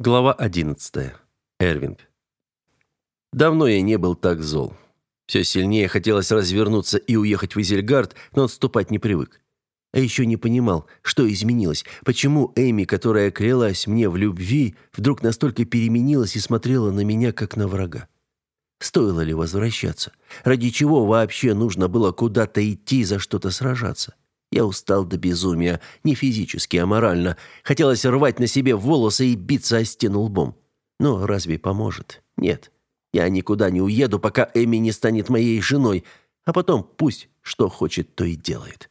Глава 11. Эрвинг. Давно я не был так зол. Все сильнее хотелось развернуться и уехать в Изельгард, но отступать не привык. А еще не понимал, что изменилось, почему Эми, которая клялась мне в любви, вдруг настолько переменилась и смотрела на меня, как на врага. Стоило ли возвращаться? Ради чего вообще нужно было куда-то идти, за что-то сражаться? Я устал до безумия, не физически, а морально. Хотелось рвать на себе волосы и биться о стену лбом. Но разве поможет? Нет. Я никуда не уеду, пока Эми не станет моей женой, а потом пусть что хочет, то и делает.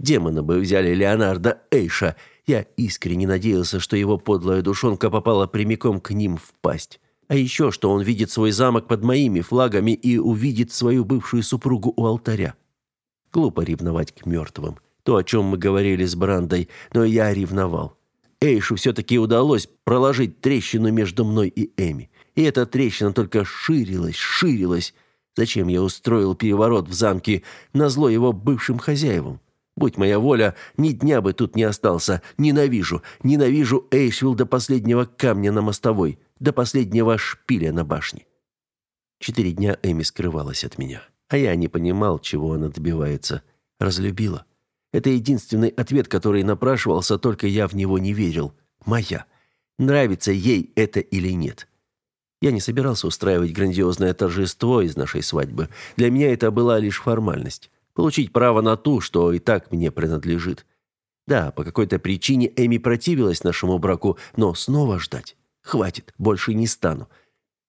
Демона бы взяли Леонардо Эйша. Я искренне надеялся, что его подлая душонка попала прямиком к ним в пасть. А еще, что он видит свой замок под моими флагами и увидит свою бывшую супругу у алтаря. Глупо ревновать к мертвым. То, о чем мы говорили с Брандой, но я ревновал. Эйшу все-таки удалось проложить трещину между мной и Эми. И эта трещина только ширилась, ширилась. Зачем я устроил переворот в замке на зло его бывшим хозяевам? Будь моя воля, ни дня бы тут не остался. Ненавижу, ненавижу Эйшвилл до последнего камня на мостовой, до последнего шпиля на башне. Четыре дня Эми скрывалась от меня. А я не понимал, чего она добивается. Разлюбила. Это единственный ответ, который напрашивался, только я в него не верил. Моя. Нравится ей это или нет. Я не собирался устраивать грандиозное торжество из нашей свадьбы. Для меня это была лишь формальность. Получить право на ту, что и так мне принадлежит. Да, по какой-то причине Эми противилась нашему браку, но снова ждать. Хватит, больше не стану.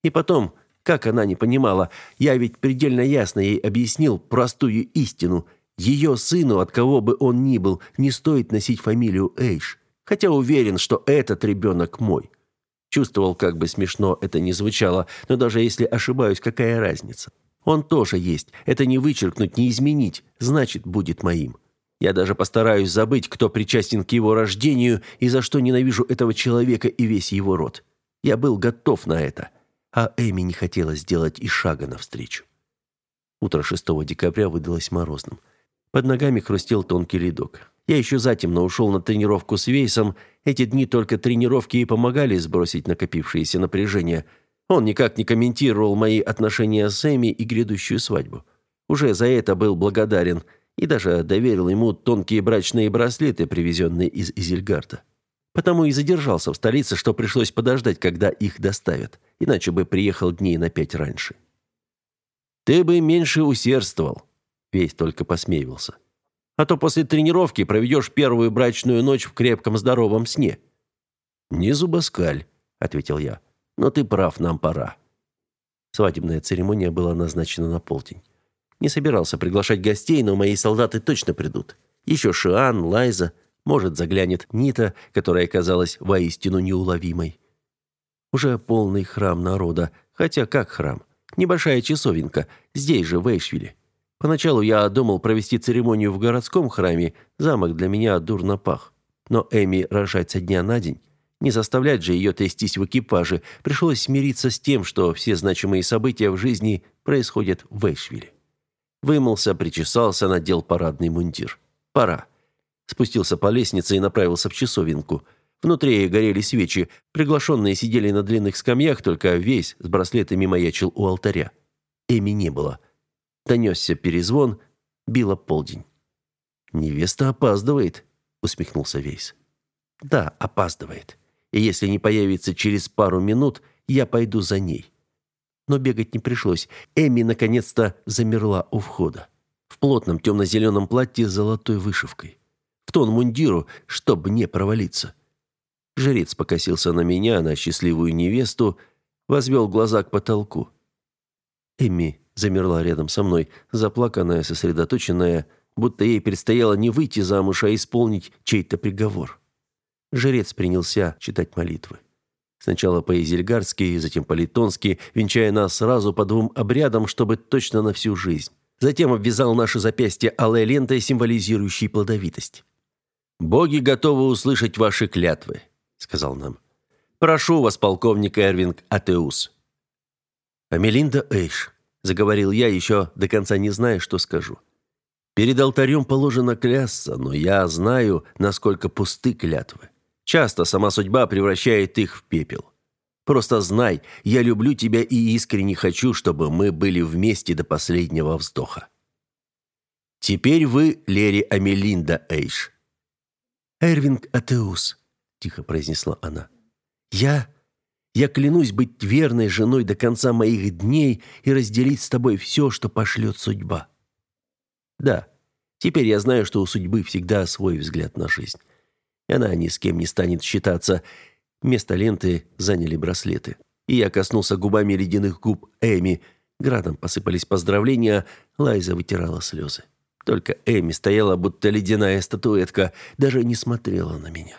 И потом, как она не понимала? Я ведь предельно ясно ей объяснил простую истину. Ее сыну, от кого бы он ни был, не стоит носить фамилию Эйш. Хотя уверен, что этот ребенок мой. Чувствовал, как бы смешно это ни звучало, но даже если ошибаюсь, какая разница? Он тоже есть. Это не вычеркнуть, не изменить. Значит, будет моим. Я даже постараюсь забыть, кто причастен к его рождению и за что ненавижу этого человека и весь его род. Я был готов на это а Эми не хотела сделать и шага навстречу. Утро 6 декабря выдалось морозным. Под ногами хрустел тонкий ледок. Я еще затемно ушел на тренировку с Вейсом. Эти дни только тренировки и помогали сбросить накопившееся напряжение. Он никак не комментировал мои отношения с Эми и грядущую свадьбу. Уже за это был благодарен и даже доверил ему тонкие брачные браслеты, привезенные из Изельгарта. Потому и задержался в столице, что пришлось подождать, когда их доставят иначе бы приехал дней на пять раньше. Ты бы меньше усердствовал, весь только посмеивался. А то после тренировки проведешь первую брачную ночь в крепком здоровом сне. Не зубоскаль, ответил я. Но ты прав, нам пора. Свадебная церемония была назначена на полдень. Не собирался приглашать гостей, но мои солдаты точно придут. Еще Шиан, Лайза, может, заглянет Нита, которая казалась воистину неуловимой. Уже полный храм народа. Хотя как храм? Небольшая часовенка. Здесь же, в Эйшвилле. Поначалу я думал провести церемонию в городском храме. Замок для меня дурно пах. Но Эми рожать со дня на день. Не заставлять же ее трястись в экипаже. Пришлось смириться с тем, что все значимые события в жизни происходят в Эйшвилле. Вымылся, причесался, надел парадный мундир. Пора. Спустился по лестнице и направился в часовенку – Внутри горели свечи. Приглашенные сидели на длинных скамьях, только весь с браслетами маячил у алтаря. Эми не было. Донесся перезвон, било полдень. «Невеста опаздывает», — усмехнулся Вейс. «Да, опаздывает. И если не появится через пару минут, я пойду за ней». Но бегать не пришлось. Эми наконец-то замерла у входа. В плотном темно-зеленом платье с золотой вышивкой. В тон мундиру, чтобы не провалиться. Жрец покосился на меня, на счастливую невесту, возвел глаза к потолку. Эми замерла рядом со мной, заплаканная, сосредоточенная, будто ей предстояло не выйти замуж, а исполнить чей-то приговор. Жрец принялся читать молитвы. Сначала по-изельгарски, затем по-литонски, венчая нас сразу по двум обрядам, чтобы точно на всю жизнь. Затем обвязал наши запястья алой лентой, символизирующей плодовитость. «Боги готовы услышать ваши клятвы сказал нам. Прошу вас, полковник Эрвинг Атеус. Амелинда Эйш, заговорил я, еще до конца не зная, что скажу. Перед алтарем положено клясться, но я знаю, насколько пусты клятвы. Часто сама судьба превращает их в пепел. Просто знай, я люблю тебя и искренне хочу, чтобы мы были вместе до последнего вздоха. Теперь вы Лери Амелинда Эйш. Эрвинг Атеус, тихо произнесла она. Я я клянусь быть верной женой до конца моих дней и разделить с тобой все, что пошлет судьба. Да. Теперь я знаю, что у судьбы всегда свой взгляд на жизнь. И она ни с кем не станет считаться. Место ленты заняли браслеты. И я коснулся губами ледяных губ Эми. Градом посыпались поздравления, Лайза вытирала слезы. Только Эми стояла, будто ледяная статуэтка, даже не смотрела на меня.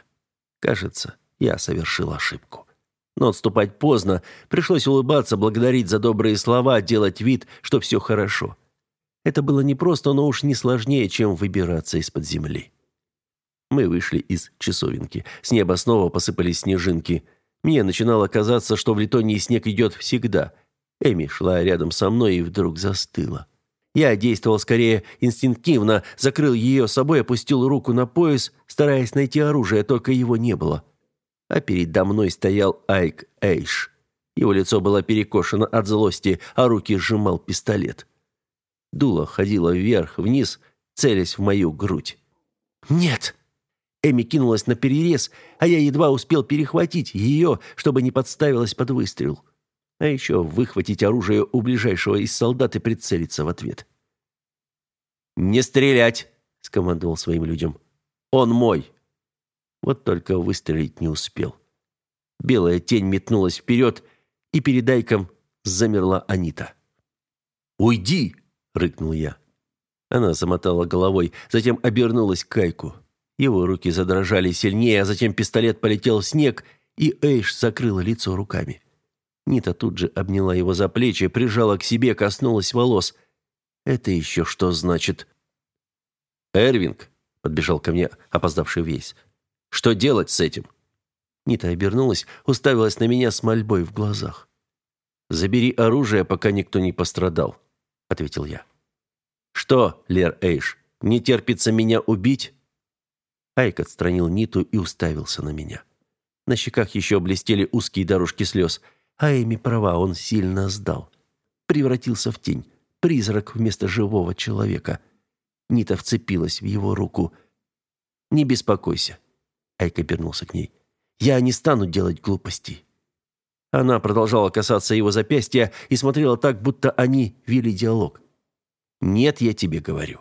Кажется, я совершил ошибку. Но отступать поздно, пришлось улыбаться, благодарить за добрые слова, делать вид, что все хорошо. Это было непросто, но уж не сложнее, чем выбираться из-под земли. Мы вышли из часовенки. С неба снова посыпались снежинки. Мне начинало казаться, что в Литонии снег идет всегда. Эми шла рядом со мной и вдруг застыла. Я действовал скорее инстинктивно, закрыл ее собой, опустил руку на пояс, стараясь найти оружие, только его не было. А передо мной стоял Айк Эйш. Его лицо было перекошено от злости, а руки сжимал пистолет. Дуло ходило вверх-вниз, целясь в мою грудь. «Нет!» Эми кинулась на перерез, а я едва успел перехватить ее, чтобы не подставилась под выстрел. А еще выхватить оружие у ближайшего из солдат и прицелиться в ответ. «Не стрелять!» — скомандовал своим людям. «Он мой!» Вот только выстрелить не успел. Белая тень метнулась вперед, и перед Айком замерла Анита. «Уйди!» — рыкнул я. Она замотала головой, затем обернулась к Кайку. Его руки задрожали сильнее, а затем пистолет полетел в снег, и Эйш закрыла лицо руками. Нита тут же обняла его за плечи, прижала к себе, коснулась волос. «Это еще что значит?» «Эрвинг», — подбежал ко мне опоздавший весь. «Что делать с этим?» Нита обернулась, уставилась на меня с мольбой в глазах. «Забери оружие, пока никто не пострадал», — ответил я. «Что, Лер Эйш, не терпится меня убить?» Айк отстранил Ниту и уставился на меня. На щеках еще блестели узкие дорожки слез. А Эми права, он сильно сдал. Превратился в тень, призрак вместо живого человека. Нита вцепилась в его руку. «Не беспокойся», — Айк обернулся к ней. «Я не стану делать глупостей». Она продолжала касаться его запястья и смотрела так, будто они вели диалог. «Нет, я тебе говорю».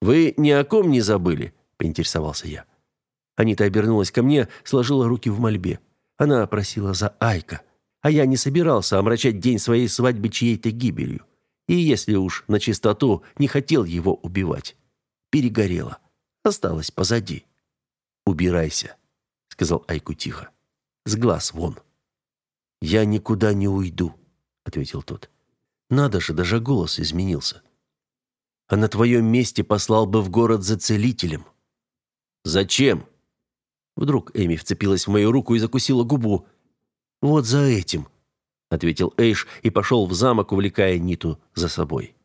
«Вы ни о ком не забыли?» – поинтересовался я. Анита обернулась ко мне, сложила руки в мольбе. Она просила за Айка, а я не собирался омрачать день своей свадьбы чьей-то гибелью. И если уж на чистоту, не хотел его убивать. Перегорело. Осталось позади. «Убирайся», — сказал Айку тихо. «С глаз вон». «Я никуда не уйду», — ответил тот. «Надо же, даже голос изменился. А на твоем месте послал бы в город за целителем». «Зачем?» Вдруг Эми вцепилась в мою руку и закусила губу. «Вот за этим», — ответил Эйш и пошел в замок, увлекая Ниту за собой.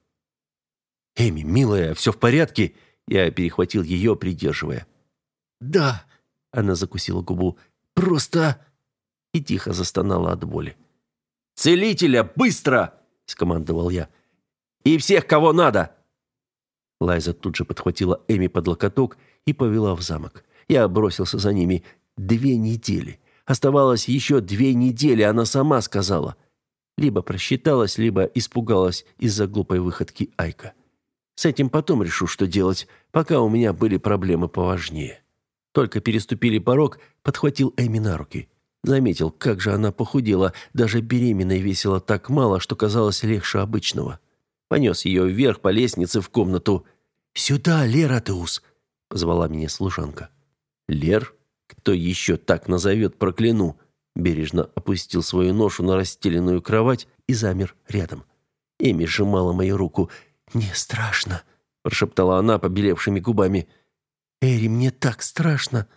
«Эми, милая, все в порядке?» Я перехватил ее, придерживая. «Да», — она закусила губу, — «просто...» И тихо застонала от боли. «Целителя, быстро!» — скомандовал я. «И всех, кого надо!» Лайза тут же подхватила Эми под локоток и повела в замок. Я бросился за ними. Две недели. Оставалось еще две недели, она сама сказала. Либо просчиталась, либо испугалась из-за глупой выходки Айка. С этим потом решу, что делать, пока у меня были проблемы поважнее. Только переступили порог, подхватил Эми на руки. Заметил, как же она похудела, даже беременной весила так мало, что казалось легче обычного. Понес ее вверх по лестнице в комнату. «Сюда, Лера Теус!» — позвала меня служанка. «Лер? Кто еще так назовет, прокляну!» Бережно опустил свою ношу на расстеленную кровать и замер рядом. Эми сжимала мою руку. «Мне страшно», — прошептала она побелевшими губами. «Эри, мне так страшно!»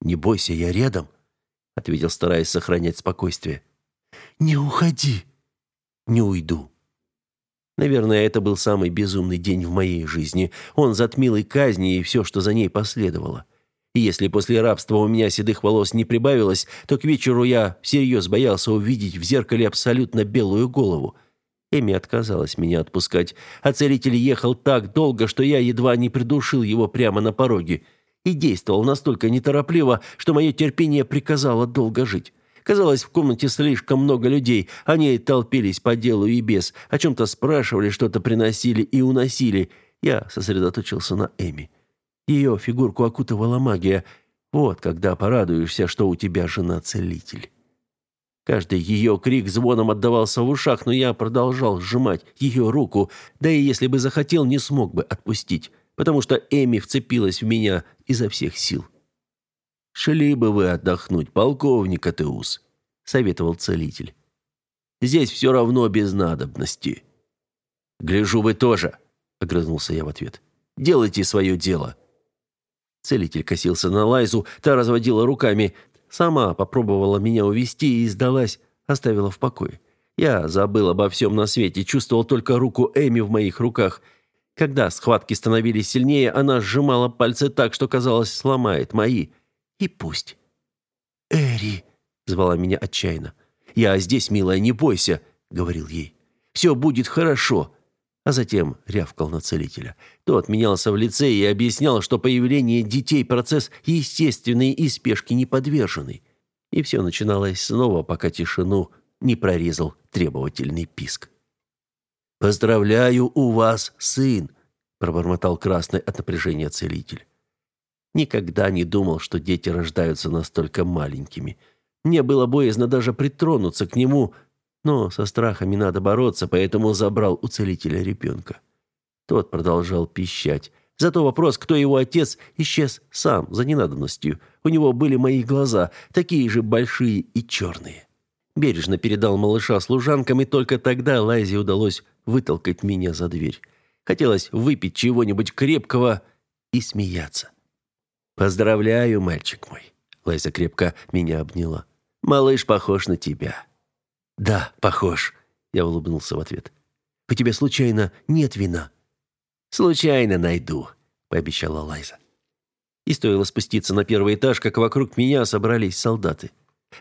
«Не бойся, я рядом», — ответил, стараясь сохранять спокойствие. «Не уходи!» «Не уйду». Наверное, это был самый безумный день в моей жизни. Он затмил и казни, и все, что за ней последовало. И если после рабства у меня седых волос не прибавилось, то к вечеру я всерьез боялся увидеть в зеркале абсолютно белую голову. Эми отказалась меня отпускать, а целитель ехал так долго, что я едва не придушил его прямо на пороге. И действовал настолько неторопливо, что мое терпение приказало долго жить. Казалось, в комнате слишком много людей. Они толпились по делу и без, о чем-то спрашивали, что-то приносили и уносили. Я сосредоточился на Эми. Ее фигурку окутывала магия. Вот когда порадуешься, что у тебя жена-целитель. Каждый ее крик звоном отдавался в ушах, но я продолжал сжимать ее руку, да и если бы захотел, не смог бы отпустить, потому что Эми вцепилась в меня изо всех сил. «Шли бы вы отдохнуть, полковник Атеус», — советовал целитель. «Здесь все равно без надобности». «Гляжу, вы тоже», — огрызнулся я в ответ. «Делайте свое дело». Целитель косился на Лайзу, та разводила руками. Сама попробовала меня увести и сдалась, оставила в покое. Я забыл обо всем на свете, чувствовал только руку Эми в моих руках. Когда схватки становились сильнее, она сжимала пальцы так, что, казалось, сломает мои. И пусть. «Эри!» — звала меня отчаянно. «Я здесь, милая, не бойся!» — говорил ей. «Все будет хорошо!» А затем рявкал на целителя. Тот менялся в лице и объяснял, что появление детей – процесс естественный и спешки не подверженный. И все начиналось снова, пока тишину не прорезал требовательный писк. «Поздравляю, у вас сын!» – пробормотал красный от напряжения целитель. Никогда не думал, что дети рождаются настолько маленькими. Мне было боязно даже притронуться к нему, но со страхами надо бороться, поэтому забрал у целителя ребенка. Тот продолжал пищать. Зато вопрос, кто его отец, исчез сам, за ненадобностью. У него были мои глаза, такие же большие и черные. Бережно передал малыша служанкам, и только тогда Лайзе удалось вытолкать меня за дверь. Хотелось выпить чего-нибудь крепкого и смеяться. «Поздравляю, мальчик мой!» Лайза крепко меня обняла. «Малыш похож на тебя». «Да, похож», — я улыбнулся в ответ. «У тебя случайно нет вина?» «Случайно найду», — пообещала Лайза. И стоило спуститься на первый этаж, как вокруг меня собрались солдаты.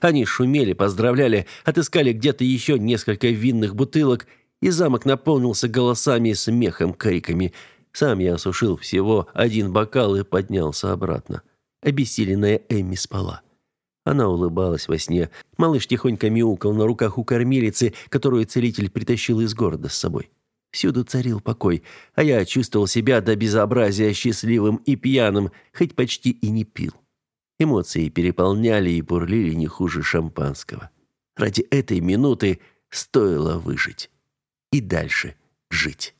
Они шумели, поздравляли, отыскали где-то еще несколько винных бутылок, и замок наполнился голосами, смехом, криками — сам я осушил всего один бокал и поднялся обратно. Обессиленная Эмми спала. Она улыбалась во сне. Малыш тихонько мяукал на руках у кормилицы, которую целитель притащил из города с собой. Всюду царил покой, а я чувствовал себя до безобразия счастливым и пьяным, хоть почти и не пил. Эмоции переполняли и бурлили не хуже шампанского. Ради этой минуты стоило выжить. И дальше жить.